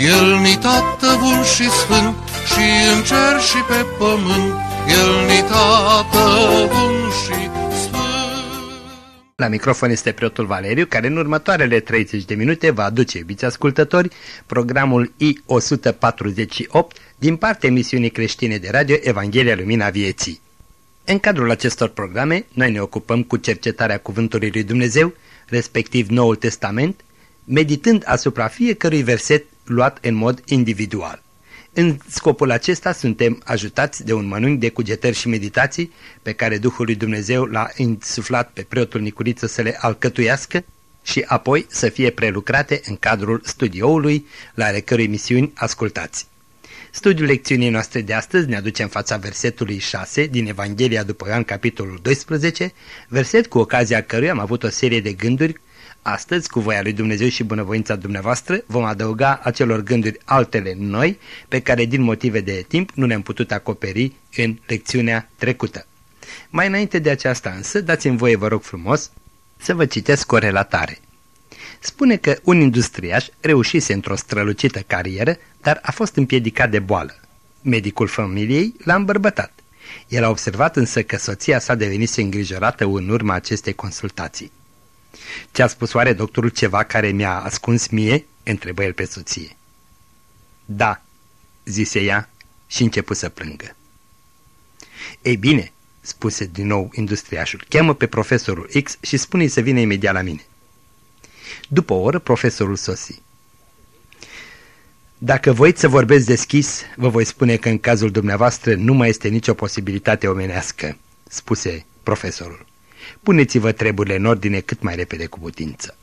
El ni tată bun și sfânt și în cer și pe pământ, El ni tată bun și la microfon este preotul Valeriu, care în următoarele 30 de minute va aduce, iubiți ascultători, programul I-148 din partea emisiunii creștine de radio Evanghelia Lumina Vieții. În cadrul acestor programe, noi ne ocupăm cu cercetarea Cuvântului lui Dumnezeu, respectiv Noul Testament, meditând asupra fiecărui verset luat în mod individual. În scopul acesta suntem ajutați de un mănânc de cugetări și meditații pe care Duhul lui Dumnezeu l-a insuflat pe preotul Nicuriță să le alcătuiască și apoi să fie prelucrate în cadrul studioului la ale cărui misiuni ascultați. Studiul lecțiunii noastre de astăzi ne aduce în fața versetului 6 din Evanghelia după Ioan, capitolul 12, verset cu ocazia căruia am avut o serie de gânduri Astăzi, cu voia lui Dumnezeu și bunăvoința dumneavoastră, vom adăuga acelor gânduri altele noi, pe care din motive de timp nu le-am putut acoperi în lecțiunea trecută. Mai înainte de aceasta însă, dați-mi voie, vă rog frumos, să vă citesc o relatare. Spune că un industriaș reușise într-o strălucită carieră, dar a fost împiedicat de boală. Medicul familiei l-a îmbărbătat. El a observat însă că soția sa devenise îngrijorată în urma acestei consultații. Ce a spus oare doctorul ceva care mi-a ascuns mie?" întrebă el pe soție. Da," zise ea și început să plângă. Ei bine," spuse din nou industriașul, cheamă pe profesorul X și spune-i să vină imediat la mine. După o oră, profesorul sosi. Dacă voiți să vorbesc deschis, vă voi spune că în cazul dumneavoastră nu mai este nicio posibilitate omenească, spuse profesorul. Puneți-vă treburile în ordine cât mai repede cu putință.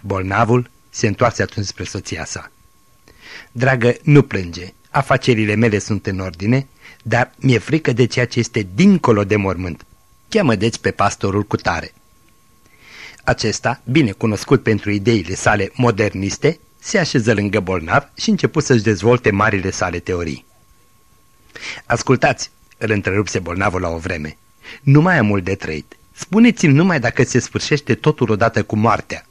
Bolnavul se întoarce atunci spre soția sa. Dragă, nu plânge, afacerile mele sunt în ordine, dar mi-e frică de ceea ce este dincolo de mormânt. Cheamă deci pe pastorul cu tare. Acesta, bine cunoscut pentru ideile sale moderniste, se așeză lângă bolnav și început să-și dezvolte marile sale teorii. Ascultați, îl întrerupse bolnavul la o vreme, nu mai am mult de trăit. Spuneți-mi numai dacă se sfârșește totul odată cu moartea.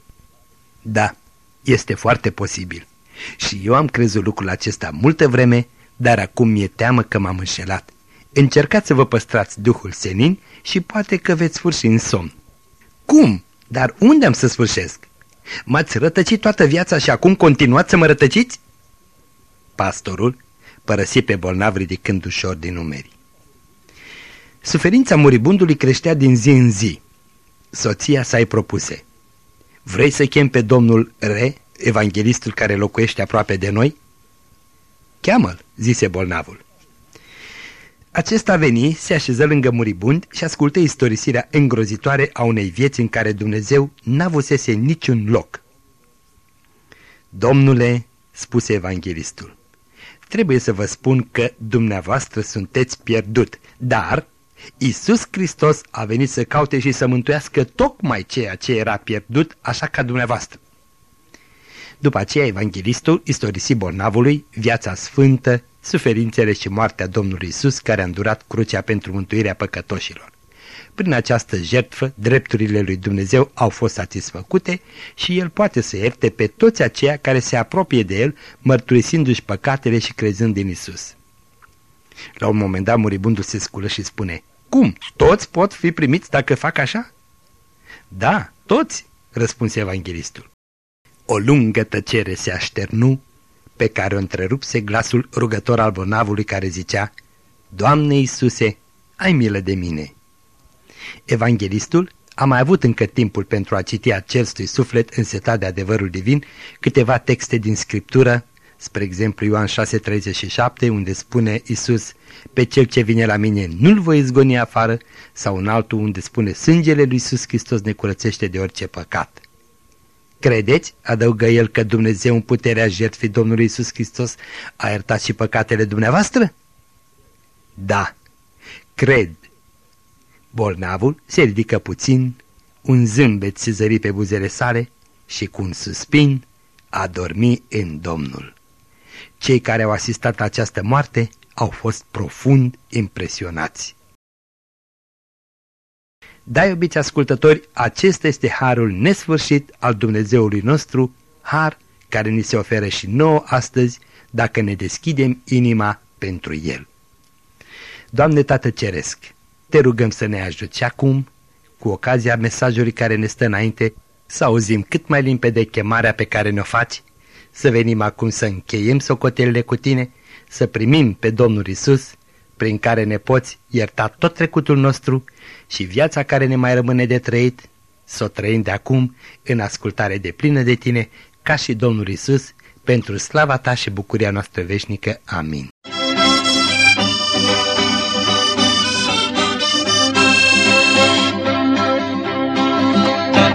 Da, este foarte posibil. Și eu am crezut lucrul acesta multă vreme, dar acum mi-e teamă că m-am înșelat. Încercați să vă păstrați duhul senin și poate că veți sfârși în somn. Cum? Dar unde am să sfârșesc? M-ați rătăcit toată viața și acum continuați să mă rătăciți? Pastorul părăsi pe bolnav ridicând ușor din numeri. Suferința muribundului creștea din zi în zi. Soția sa-i propuse. Vrei să chem pe domnul Re, evanghelistul care locuiește aproape de noi? Cheamă-l, zise bolnavul. Acesta veni, se așeză lângă muribund și ascultă istorisirea îngrozitoare a unei vieți în care Dumnezeu n-avusese niciun loc. Domnule, spuse evanghelistul, trebuie să vă spun că dumneavoastră sunteți pierdut, dar Isus Hristos a venit să caute și să mântuiască tocmai ceea ce era pierdut, așa ca dumneavoastră. După aceea, evanghelistul istorisi bolnavului viața sfântă, suferințele și moartea Domnului Isus care a îndurat crucea pentru mântuirea păcătoșilor. Prin această jertfă, drepturile lui Dumnezeu au fost satisfăcute și El poate să ierte pe toți aceia care se apropie de El, mărturisindu-și păcatele și crezând în Isus. La un moment dat muribundul se sculă și spune, Cum? Toți pot fi primiți dacă fac așa? Da, toți, răspunse evanghelistul. O lungă tăcere se așternu, pe care o întrerupse glasul rugător al bolnavului care zicea, Doamne Iisuse, ai milă de mine! Evanghelistul a mai avut încă timpul pentru a citi acestui suflet însetat de adevărul divin câteva texte din Scriptură Spre exemplu Ioan 6,37 unde spune Isus, pe cel ce vine la mine nu-l voi izgoni afară, sau în altul unde spune sângele lui Isus Hristos ne curățește de orice păcat. Credeți, adăugă el, că Dumnezeu în puterea jertfii Domnului Isus Hristos a iertat și păcatele dumneavoastră? Da, cred. Bolnavul se ridică puțin, un zâmbet se zări pe buzele sale și cu un suspin a dormi în Domnul. Cei care au asistat la această moarte au fost profund impresionați. Da, iubiți ascultători, acesta este harul nesfârșit al Dumnezeului nostru, har care ni se oferă și nouă astăzi dacă ne deschidem inima pentru El. Doamne Tată Ceresc, te rugăm să ne ajuți acum, cu ocazia mesajului care ne stă înainte, să auzim cât mai limpede chemarea pe care ne-o faci, să venim acum să încheiem socotelele cu tine, să primim pe Domnul Isus, prin care ne poți ierta tot trecutul nostru și viața care ne mai rămâne de trăit, să o trăim de acum în ascultare de plină de tine, ca și Domnul Isus, pentru slava ta și bucuria noastră veșnică. Amin.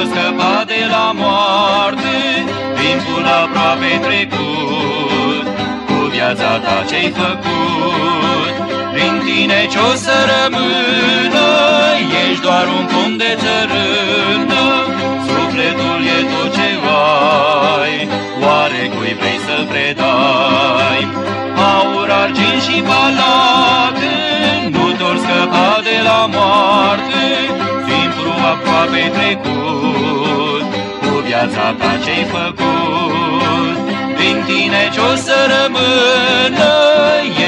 nu tot scăpa de la moarte, timpul aproape trecut, cu viața ta ce-ai făcut. Prin tine ce-o să rămână, ești doar un pom de țărână, sufletul e tot ce ai, oare cui vrei să-l predai? Aur, argint și palate, nu te scăpa de la moarte, timpul aproape trecut, cu viața ta ce-ai făcut. Prin tine ce-o să rămână,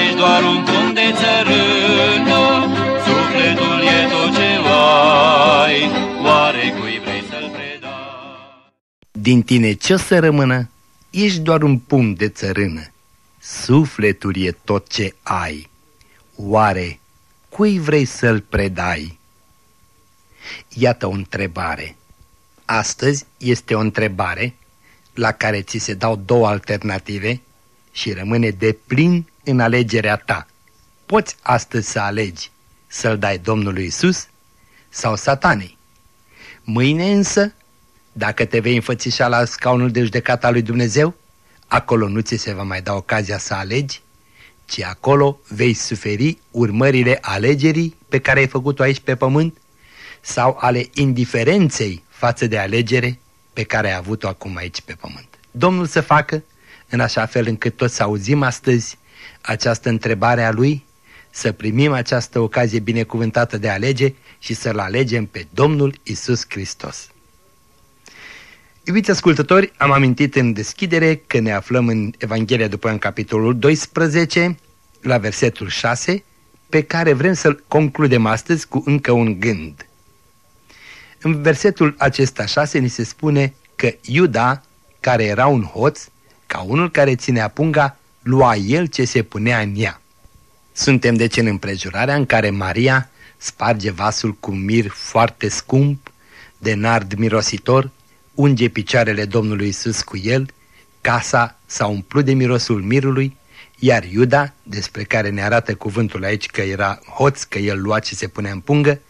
ești doar un pom de țărână, sufletul e tot ce ai, oare cui vrei să-l predai? Din tine ce o să rămână? Ești doar un pum de țărână. Sufletul e tot ce ai. Oare cui vrei să-l predai? Iată o întrebare. Astăzi este o întrebare la care ți se dau două alternative și rămâne de plin în alegerea ta. Poți astăzi să alegi să-l dai Domnului Isus sau satanei. Mâine însă, dacă te vei înfățișa la scaunul de judecată al lui Dumnezeu, acolo nu ți se va mai da ocazia să alegi, ci acolo vei suferi urmările alegerii pe care ai făcut-o aici pe pământ sau ale indiferenței față de alegere pe care ai avut-o acum aici pe pământ. Domnul să facă în așa fel încât toți să auzim astăzi această întrebare a Lui, să primim această ocazie binecuvântată de a alege și să-L alegem pe Domnul Isus Hristos. Iubiți ascultători, am amintit în deschidere că ne aflăm în Evanghelia după în capitolul 12, la versetul 6, pe care vrem să-l concludem astăzi cu încă un gând. În versetul acesta 6 ni se spune că Iuda, care era un hoț, ca unul care ținea punga, lua el ce se punea în ea. Suntem deci în împrejurarea în care Maria sparge vasul cu mir foarte scump, de nard mirositor, unge picioarele Domnului Isus cu el, casa s-a umplut de mirosul mirului, iar Iuda, despre care ne arată cuvântul aici că era hoț, că el lua ce se punea în pungă,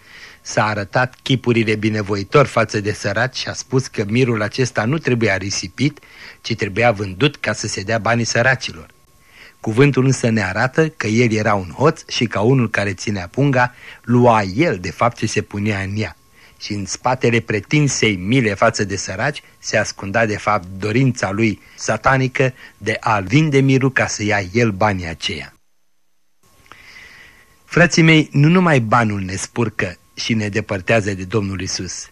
s-a arătat chipurile binevoitor față de săraci și a spus că mirul acesta nu trebuia risipit, ci trebuia vândut ca să se dea banii săracilor. Cuvântul însă ne arată că el era un hoț și ca unul care ținea punga, lua el de fapt ce se punea în ea. Și în spatele pretinsei mile față de săraci se ascunda de fapt dorința lui satanică de a vinde mirul ca să ia el banii aceia. Frații mei, nu numai banul ne spurcă și ne depărtează de Domnul Isus,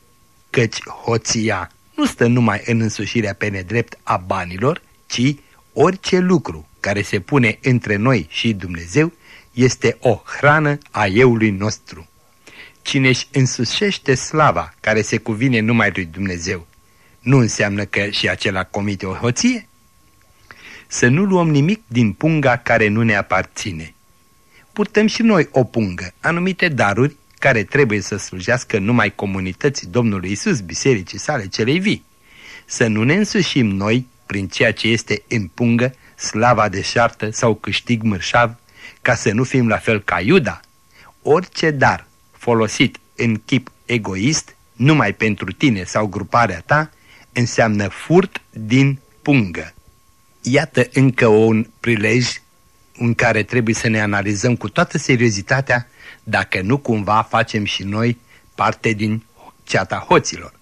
căci hoția nu stă numai în însușirea pe nedrept a banilor, ci orice lucru care se pune între noi și Dumnezeu este o hrană a euului nostru. Cine își însușește slava care se cuvine numai lui Dumnezeu, nu înseamnă că și acela comite o hoție? Să nu luăm nimic din punga care nu ne aparține. Purtăm și noi o pungă, anumite daruri care trebuie să slujească numai comunității Domnului Isus, bisericii sale celei vii. Să nu ne însușim noi, prin ceea ce este în pungă, slava deșartă sau câștig mărșav, ca să nu fim la fel ca Iuda. Orice dar folosit în chip egoist, numai pentru tine sau gruparea ta, înseamnă furt din pungă. Iată încă un prilej în care trebuie să ne analizăm cu toată seriozitatea dacă nu cumva facem și noi parte din ceata hoților.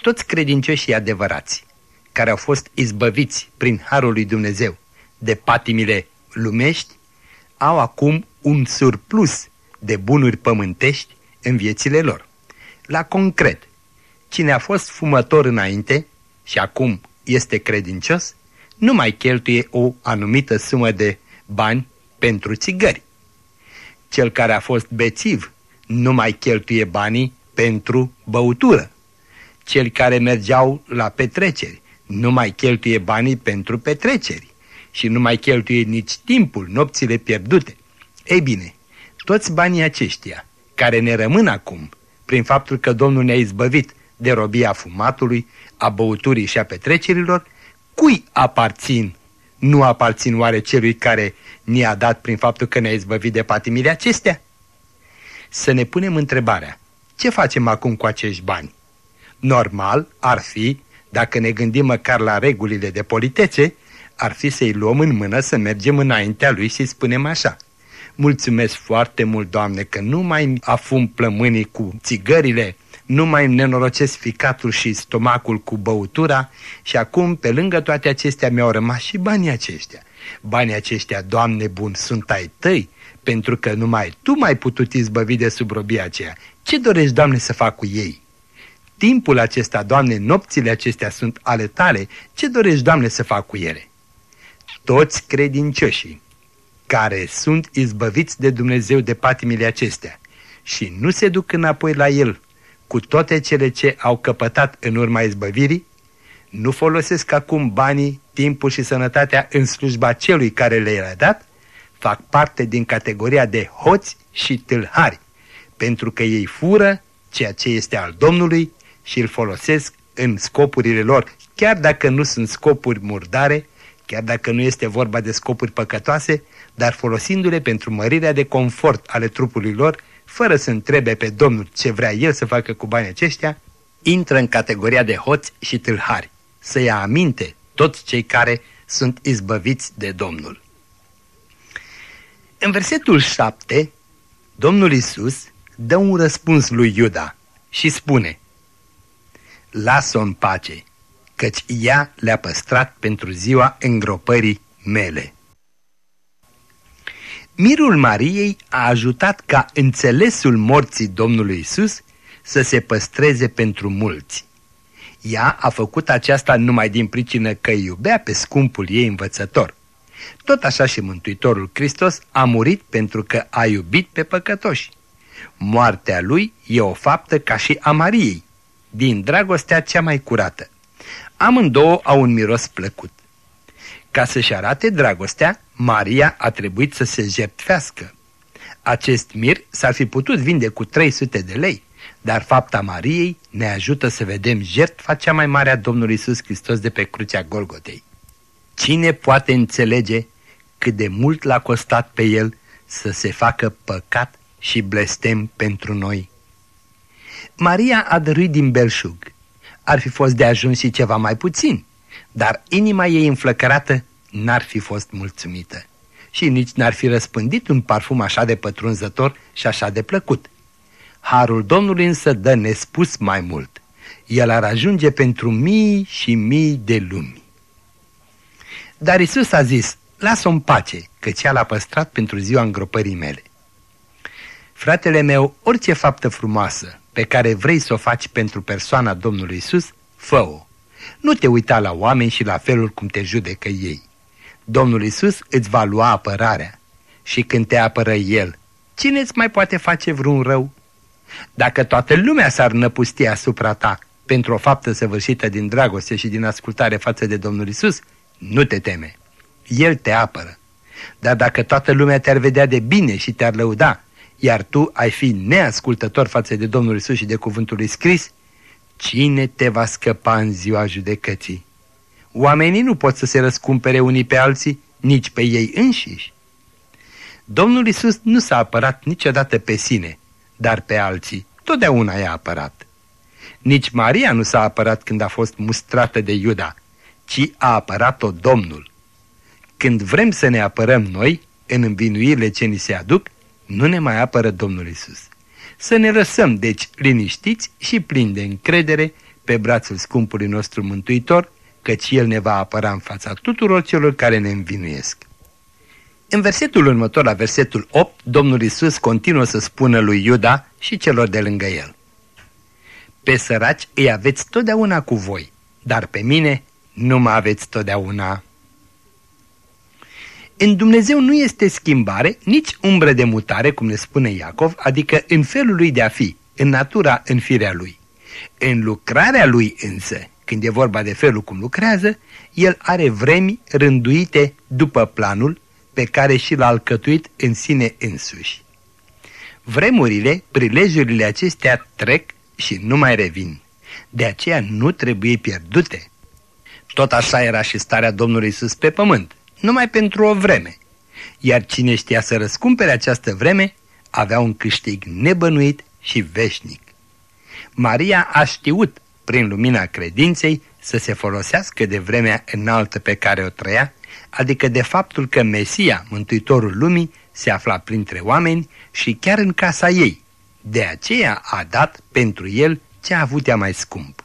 Toți credincioșii adevărați, care au fost izbăviți prin Harul lui Dumnezeu de patimile lumești, au acum un surplus de bunuri pământești în viețile lor. La concret, cine a fost fumător înainte și acum este credincios, nu mai cheltuie o anumită sumă de bani pentru țigări. Cel care a fost bețiv nu mai cheltuie banii pentru băutură. Cel care mergeau la petreceri nu mai cheltuie banii pentru petreceri și nu mai cheltuie nici timpul, nopțile pierdute. Ei bine, toți banii aceștia, care ne rămân acum, prin faptul că Domnul ne-a izbăvit de robia fumatului, a băuturii și a petrecerilor, cui aparțin? Nu aparțin oare celui care ne-a dat prin faptul că ne-a izbăvit de patimile acestea? Să ne punem întrebarea, ce facem acum cu acești bani? Normal ar fi, dacă ne gândim măcar la regulile de politețe, ar fi să-i luăm în mână să mergem înaintea lui și spunem așa. Mulțumesc foarte mult, Doamne, că nu mai afum plămânii cu țigările, nu mai nenorocesc ficatul și stomacul cu băutura și acum, pe lângă toate acestea, mi-au rămas și banii aceștia. Banii aceștia, Doamne bun, sunt ai tăi, pentru că numai Tu mai putut izbăvi de sub robia aceea. Ce dorești, Doamne, să fac cu ei? Timpul acesta, Doamne, nopțile acestea sunt ale Tale, ce dorești, Doamne, să fac cu ele? Toți credincioșii care sunt izbăviți de Dumnezeu de patimile acestea. Și nu se duc înapoi la El. Cu toate cele ce au căpătat în urma izbăvirii, nu folosesc acum banii, timpul și sănătatea în slujba celui care le-a dat, fac parte din categoria de hoți și tâlhari, pentru că ei fură ceea ce este al Domnului și îl folosesc în scopurile lor, chiar dacă nu sunt scopuri murdare, chiar dacă nu este vorba de scopuri păcătoase, dar folosindu-le pentru mărirea de confort ale trupului lor, fără să întrebe pe Domnul ce vrea El să facă cu banii aceștia, intră în categoria de hoți și tâlhari, să ia aminte toți cei care sunt izbăviți de Domnul. În versetul 7, Domnul Isus dă un răspuns lui Iuda și spune Lasă-o în pace, căci ea le-a păstrat pentru ziua îngropării mele. Mirul Mariei a ajutat ca înțelesul morții Domnului Isus să se păstreze pentru mulți. Ea a făcut aceasta numai din pricină că iubea pe scumpul ei învățător. Tot așa și Mântuitorul Hristos a murit pentru că a iubit pe păcătoși. Moartea lui e o faptă ca și a Mariei, din dragostea cea mai curată. Amândouă au un miros plăcut. Ca să-și arate dragostea, Maria a trebuit să se jertfească. Acest mir s-ar fi putut vinde cu 300 de lei, dar fapta Mariei ne ajută să vedem jertfa cea mai mare a Domnului Isus Hristos de pe crucea Golgotei. Cine poate înțelege cât de mult l-a costat pe el să se facă păcat și blestem pentru noi? Maria a dăruit din belșug. Ar fi fost de ajuns și ceva mai puțin, dar inima ei înflăcărată n-ar fi fost mulțumită și nici n-ar fi răspândit un parfum așa de pătrunzător și așa de plăcut. Harul Domnului însă dă nespus mai mult. El ar ajunge pentru mii și mii de lumi. Dar Isus a zis, lasă-o în pace, căci ea l-a păstrat pentru ziua îngropării mele. Fratele meu, orice faptă frumoasă pe care vrei să o faci pentru persoana Domnului Isus, fă-o. Nu te uita la oameni și la felul cum te judecă ei. Domnul Isus îți va lua apărarea și când te apără El, cine îți mai poate face vreun rău? Dacă toată lumea s-ar năpusti asupra ta, pentru o faptă săvârșită din dragoste și din ascultare față de Domnul Isus, nu te teme. El te apără. Dar dacă toată lumea te-ar vedea de bine și te-ar lăuda, iar tu ai fi neascultător față de Domnul Isus și de cuvântul lui scris, cine te va scăpa în ziua judecății? Oamenii nu pot să se răscumpere unii pe alții, nici pe ei înșiși. Domnul Isus nu s-a apărat niciodată pe sine, dar pe alții totdeauna i-a apărat. Nici Maria nu s-a apărat când a fost mustrată de Iuda, ci a apărat-o Domnul. Când vrem să ne apărăm noi, în învinuirile ce ni se aduc, nu ne mai apără Domnul Isus. Să ne lăsăm, deci, liniștiți și plini de încredere pe brațul scumpului nostru Mântuitor, căci El ne va apăra în fața tuturor celor care ne învinuiesc. În versetul următor, la versetul 8, Domnul Isus continuă să spună lui Iuda și celor de lângă el. Pe săraci îi aveți totdeauna cu voi, dar pe mine nu mă aveți totdeauna. În Dumnezeu nu este schimbare, nici umbră de mutare, cum ne spune Iacov, adică în felul lui de a fi, în natura, în firea lui. În lucrarea lui însă, când e vorba de felul cum lucrează, el are vremi rânduite după planul pe care și l-a alcătuit în sine însuși. Vremurile, prilejurile acestea trec și nu mai revin. De aceea nu trebuie pierdute. Tot așa era și starea Domnului Iisus pe pământ, numai pentru o vreme. Iar cine știa să răscumpere această vreme, avea un câștig nebănuit și veșnic. Maria a știut, prin lumina credinței, să se folosească de vremea înaltă pe care o trăia, adică de faptul că Mesia, Mântuitorul Lumii, se afla printre oameni și chiar în casa ei. De aceea a dat pentru el ce a avut ea mai scump.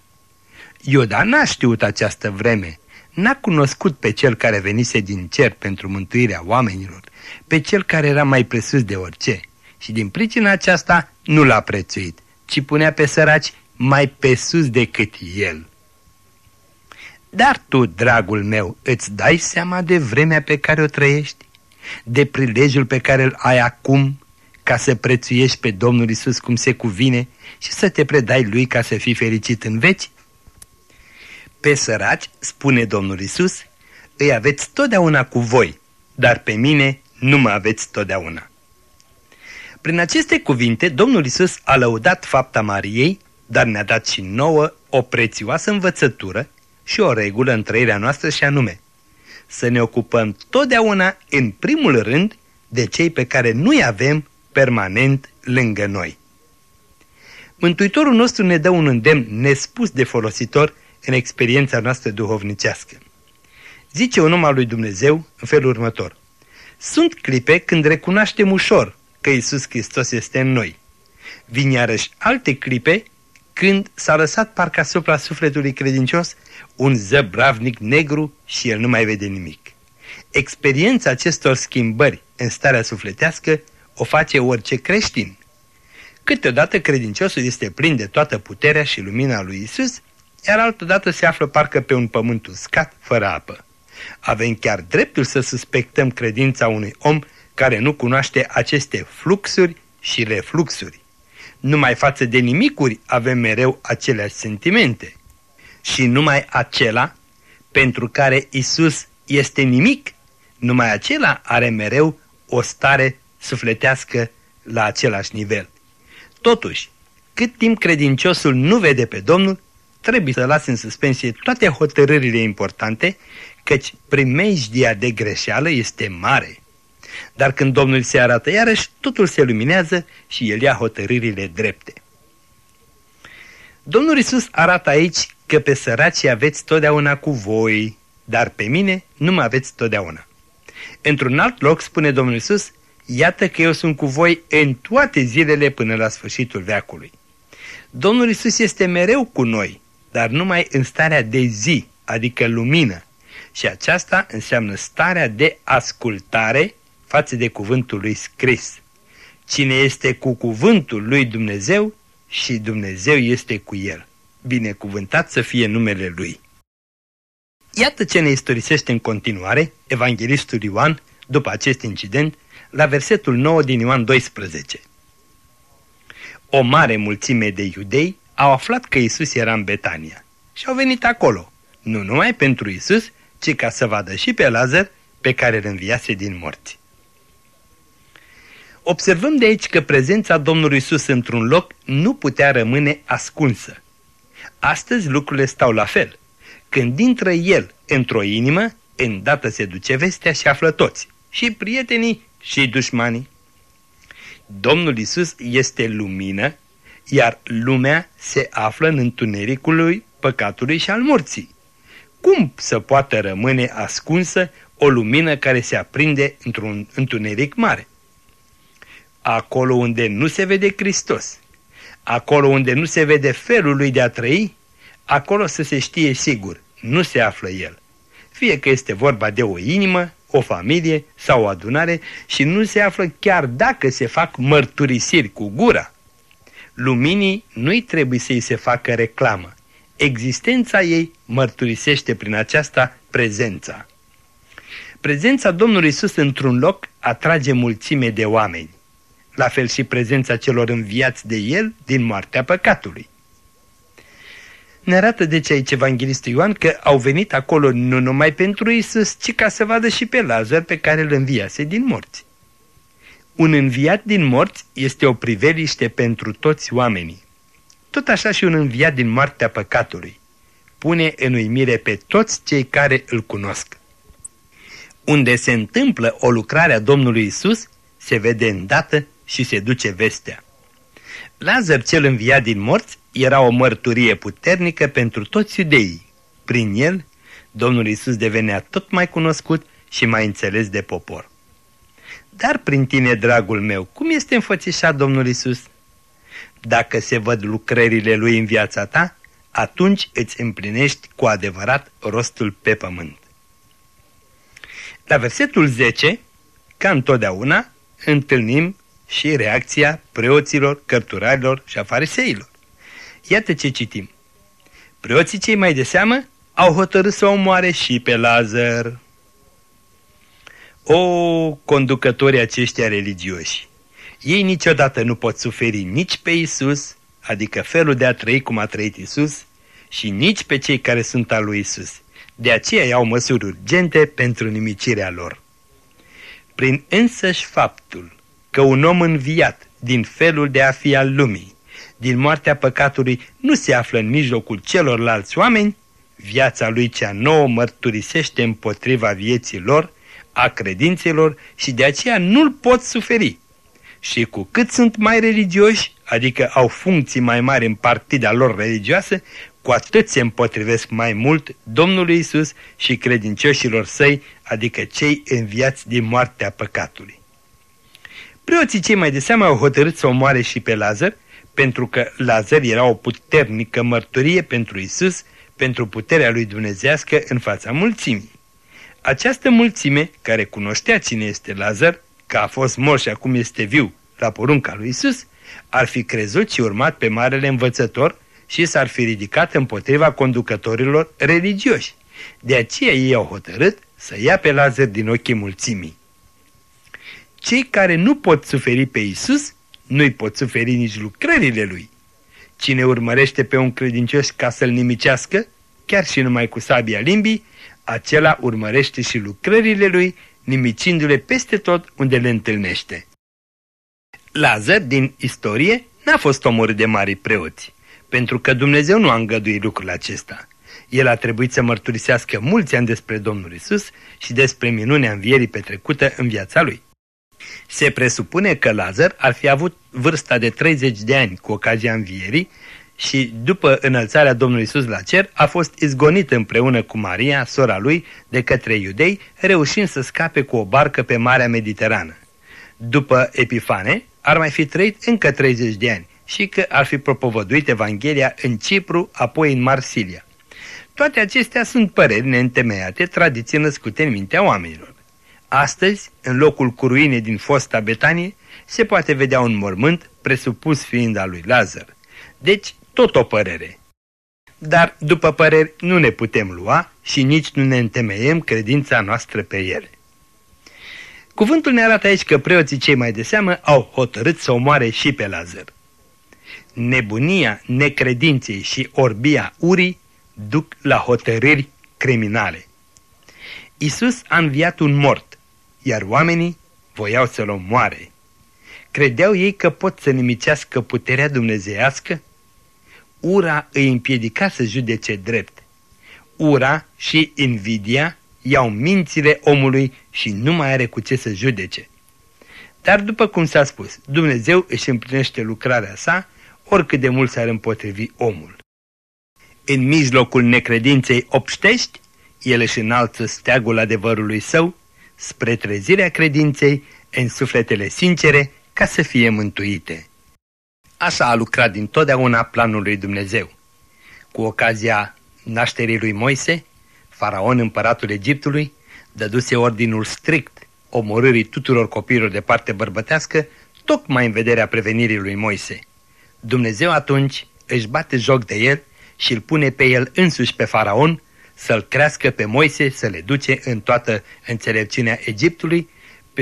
Iuda n-a știut această vreme, n-a cunoscut pe cel care venise din cer pentru mântuirea oamenilor, pe cel care era mai presus de orice și din pricina aceasta nu l-a prețuit, ci punea pe săraci mai pe sus decât el. Dar tu, dragul meu, îți dai seama de vremea pe care o trăiești? De prilejul pe care îl ai acum ca să prețuiești pe Domnul Isus cum se cuvine și să te predai Lui ca să fii fericit în veci? Pe săraci, spune Domnul Isus, îi aveți totdeauna cu voi, dar pe mine nu mă aveți totdeauna. Prin aceste cuvinte, Domnul Isus a lăudat fapta Mariei, dar ne-a dat și nouă o prețioasă învățătură și o regulă în trăirea noastră și anume să ne ocupăm totdeauna, în primul rând, de cei pe care nu-i avem permanent lângă noi. Mântuitorul nostru ne dă un îndemn nespus de folositor în experiența noastră duhovnicească. Zice un om al lui Dumnezeu în felul următor. Sunt clipe când recunoaștem ușor că Isus Hristos este în noi. Vin iarăși alte clipe când s-a lăsat parcă asupra sufletului credincios un zăbravnic negru și el nu mai vede nimic. Experiența acestor schimbări în starea sufletească o face orice creștin. Câteodată credinciosul este plin de toată puterea și lumina lui Isus, iar altădată se află parcă pe un pământ uscat, fără apă. Avem chiar dreptul să suspectăm credința unui om care nu cunoaște aceste fluxuri și refluxuri. Numai față de nimicuri avem mereu aceleași sentimente și numai acela pentru care Isus este nimic, numai acela are mereu o stare sufletească la același nivel. Totuși, cât timp credinciosul nu vede pe Domnul, trebuie să lase în suspensie toate hotărârile importante, căci primejdia de greșeală este mare. Dar când Domnul se arată iarăși, totul se luminează și el ia hotărârile drepte. Domnul Isus arată aici că pe săraci aveți totdeauna cu voi, dar pe mine nu mă aveți totdeauna. Într-un alt loc spune Domnul Isus, iată că eu sunt cu voi în toate zilele până la sfârșitul veacului. Domnul Isus este mereu cu noi, dar numai în starea de zi, adică lumină. Și aceasta înseamnă starea de ascultare față de cuvântul lui scris. Cine este cu cuvântul lui Dumnezeu și Dumnezeu este cu el binecuvântat să fie numele Lui. Iată ce ne istorisește în continuare Evanghelistul Ioan după acest incident la versetul 9 din Ioan 12. O mare mulțime de iudei au aflat că Isus era în Betania și au venit acolo, nu numai pentru Isus, ci ca să vadă și pe Lazar pe care îl înviase din morți. Observăm de aici că prezența Domnului Isus într-un loc nu putea rămâne ascunsă. Astăzi lucrurile stau la fel. Când intră El într-o inimă, îndată se duce vestea și află toți, și prietenii și dușmanii. Domnul Isus este lumină, iar lumea se află în întunericul lui păcatului și al morții. Cum să poată rămâne ascunsă o lumină care se aprinde într-un întuneric mare? Acolo unde nu se vede Hristos, acolo unde nu se vede felul lui de a trăi, acolo să se știe sigur, nu se află El. Fie că este vorba de o inimă, o familie sau o adunare și nu se află chiar dacă se fac mărturisiri cu gura. Luminii nu-i trebuie să-i se facă reclamă. Existența ei mărturisește prin aceasta prezența. Prezența Domnului Isus într-un loc atrage mulțime de oameni. La fel și prezența celor înviați de El din moartea păcatului. Ne arată de ce aici Evanghelistul Ioan că au venit acolo nu numai pentru Isus, ci ca să vadă și pe Lazar pe care îl înviase din morți. Un înviat din morți este o priveliște pentru toți oamenii. Tot așa și un înviat din moartea păcatului pune în uimire pe toți cei care îl cunosc. Unde se întâmplă o lucrare a Domnului Isus, se vede îndată și se duce vestea. Lazar cel înviat din morți era o mărturie puternică pentru toți iudeii. Prin el, Domnul Isus devenea tot mai cunoscut și mai înțeles de popor. Dar prin tine, dragul meu, cum este înfățișat Domnul Isus? Dacă se văd lucrările Lui în viața ta, atunci îți împlinești cu adevărat rostul pe pământ. La versetul 10, ca întotdeauna, întâlnim și reacția preoților, cărturarilor și a fariseilor. Iată ce citim. Preoții cei mai de seamă au hotărât să omoare și pe Lazar. O, conducătorii aceștia religioși! Ei niciodată nu pot suferi nici pe Isus, adică felul de a trăi cum a trăit Isus, și nici pe cei care sunt al lui Isus. De aceea iau măsuri urgente pentru nimicirea lor. Prin însăși faptul că un om înviat din felul de a fi al lumii, din moartea păcatului, nu se află în mijlocul celorlalți oameni, viața lui cea nouă mărturisește împotriva vieții lor, a credințelor și de aceea nu-l pot suferi. Și cu cât sunt mai religioși, adică au funcții mai mari în partida lor religioasă, cu atât se împotrivesc mai mult Domnului Isus și credincioșilor săi, adică cei înviați din moartea păcatului. Preoții cei mai de seamă au hotărât să omoare și pe Lazar, pentru că Lazar era o puternică mărturie pentru Isus, pentru puterea lui dumnezească în fața mulțimii. Această mulțime, care cunoștea cine este Lazar, că a fost mort și acum este viu la porunca lui Isus, ar fi crezut și urmat pe marele învățător și s-ar fi ridicat împotriva conducătorilor religioși. De aceea ei au hotărât să ia pe Lazar din ochii mulțimii. Cei care nu pot suferi pe Isus, nu-i pot suferi nici lucrările lui. Cine urmărește pe un credincios ca să-l nimicească, chiar și numai cu sabia limbii, acela urmărește și lucrările lui, nimicindu-le peste tot unde le întâlnește. Lazar, din istorie, n-a fost omorât de mari preoți, pentru că Dumnezeu nu a îngăduit lucrul acesta. El a trebuit să mărturisească mulți ani despre Domnul Isus și despre minunea învierii petrecută în viața lui. Se presupune că Lazar ar fi avut vârsta de 30 de ani cu ocazia învierii și după înălțarea Domnului Isus la cer a fost izgonit împreună cu Maria, sora lui, de către iudei, reușind să scape cu o barcă pe Marea Mediterană. După Epifane, ar mai fi trăit încă 30 de ani și că ar fi propovăduit Evanghelia în Cipru, apoi în Marsilia. Toate acestea sunt păreri neîntemeiate, tradiții născute în mintea oamenilor. Astăzi, în locul cu ruine din fosta Betanie, se poate vedea un mormânt presupus fiind al lui Lazar. Deci, tot o părere. Dar, după păreri, nu ne putem lua și nici nu ne întemeiem credința noastră pe ele. Cuvântul ne arată aici că preoții cei mai de seamă au hotărât să omoare și pe Lazar. nebunia necredinței și orbia urii duc la hotărâri criminale. Isus a înviat un mort, iar oamenii voiau să-l omoare. Credeau ei că pot să nimicească puterea dumnezeiască? Ura îi împiedica să judece drept. Ura și invidia iau mințile omului și nu mai are cu ce să judece. Dar după cum s-a spus, Dumnezeu își împlinește lucrarea sa oricât de mult s-ar împotrivi omul. În mijlocul necredinței obștești, el își înalță steagul adevărului său spre trezirea credinței în sufletele sincere ca să fie mântuite. Așa a lucrat dintotdeauna planul lui Dumnezeu. Cu ocazia nașterii lui Moise, faraon împăratul Egiptului dăduse ordinul strict omorârii tuturor copiilor de parte bărbătească, tocmai în vederea prevenirii lui Moise. Dumnezeu atunci își bate joc de el și îl pune pe el însuși pe faraon să-l crească pe Moise, să le duce în toată înțelepciunea Egiptului,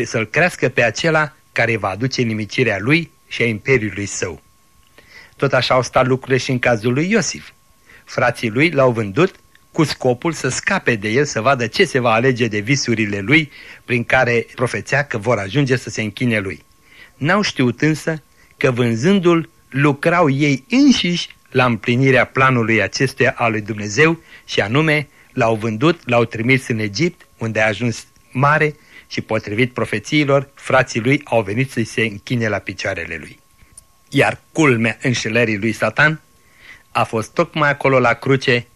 să-l crească pe acela care va aduce nimicirea lui și a imperiului său. Tot așa au stat lucrurile și în cazul lui Iosif. Frații lui l-au vândut cu scopul să scape de el, să vadă ce se va alege de visurile lui, prin care profețea că vor ajunge să se închine lui. N-au știut însă că vânzându-l lucrau ei înșiși la împlinirea planului acestuia al lui Dumnezeu și anume l-au vândut, l-au trimis în Egipt, unde a ajuns mare și potrivit profețiilor, frații lui au venit să-i se închine la picioarele lui. Iar culmea înșelării lui Satan a fost tocmai acolo la cruce,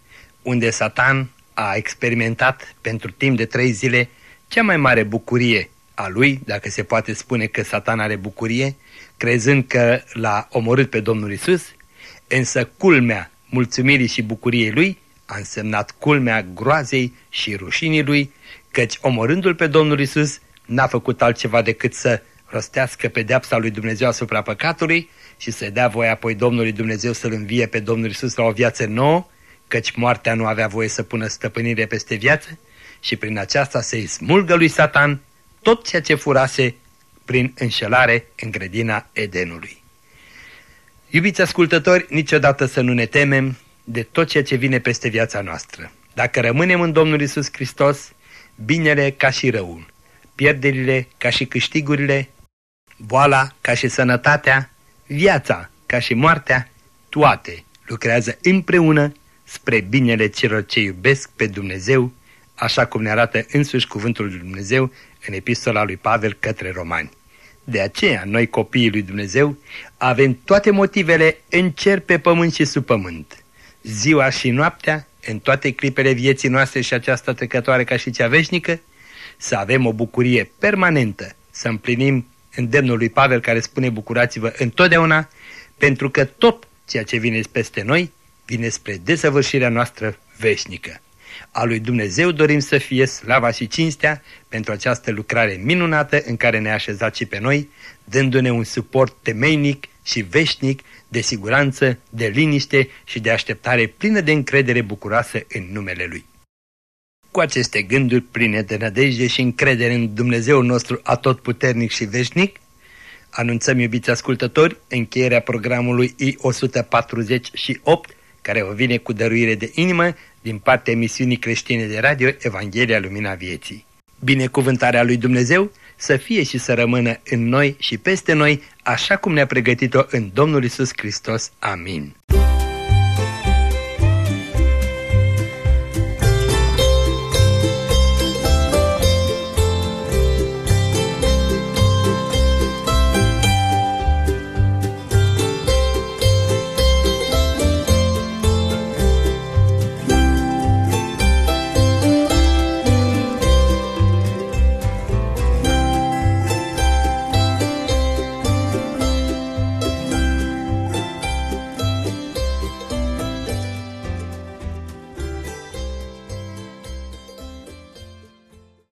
unde Satan a experimentat pentru timp de trei zile cea mai mare bucurie a lui, dacă se poate spune că Satan are bucurie, crezând că l-a omorât pe Domnul Isus, însă culmea mulțumirii și bucuriei lui a însemnat culmea groazei și rușinii lui, căci omorându-l pe Domnul Isus n-a făcut altceva decât să rostească pedeapsa lui Dumnezeu asupra păcatului și să dea voie apoi Domnului Dumnezeu să-L învie pe Domnul Isus la o viață nouă, căci moartea nu avea voie să pună stăpânire peste viață și prin aceasta să-i smulgă lui Satan tot ceea ce furase prin înșelare în grădina Edenului. Iubiți ascultători, niciodată să nu ne temem de tot ceea ce vine peste viața noastră. Dacă rămânem în Domnul Isus Hristos, binele ca și răul, pierderile ca și câștigurile, boala ca și sănătatea, viața ca și moartea, toate lucrează împreună spre binele celor ce iubesc pe Dumnezeu, așa cum ne arată însuși cuvântul lui Dumnezeu în epistola lui Pavel către romani. De aceea, noi copiii lui Dumnezeu avem toate motivele în cer, pe pământ și sub pământ. Ziua și noaptea, în toate clipele vieții noastre și aceasta trecătoare ca și cea veșnică, să avem o bucurie permanentă, să împlinim îndemnul lui Pavel care spune bucurați-vă întotdeauna, pentru că tot ceea ce vine peste noi vine spre desăvârșirea noastră veșnică. A lui Dumnezeu dorim să fie slava și cinstea pentru această lucrare minunată în care ne-a așezat și pe noi, dându-ne un suport temeinic și veșnic de siguranță, de liniște și de așteptare plină de încredere bucuroasă în numele Lui. Cu aceste gânduri pline de nădejde și încredere în Dumnezeu nostru atotputernic și veșnic, anunțăm, iubiți ascultători, încheierea programului I-148, care vă vine cu dăruire de inimă din partea emisiunii creștine de radio Evanghelia Lumina Vieții. Binecuvântarea lui Dumnezeu să fie și să rămână în noi și peste noi, așa cum ne-a pregătit-o în Domnul Isus Hristos. Amin.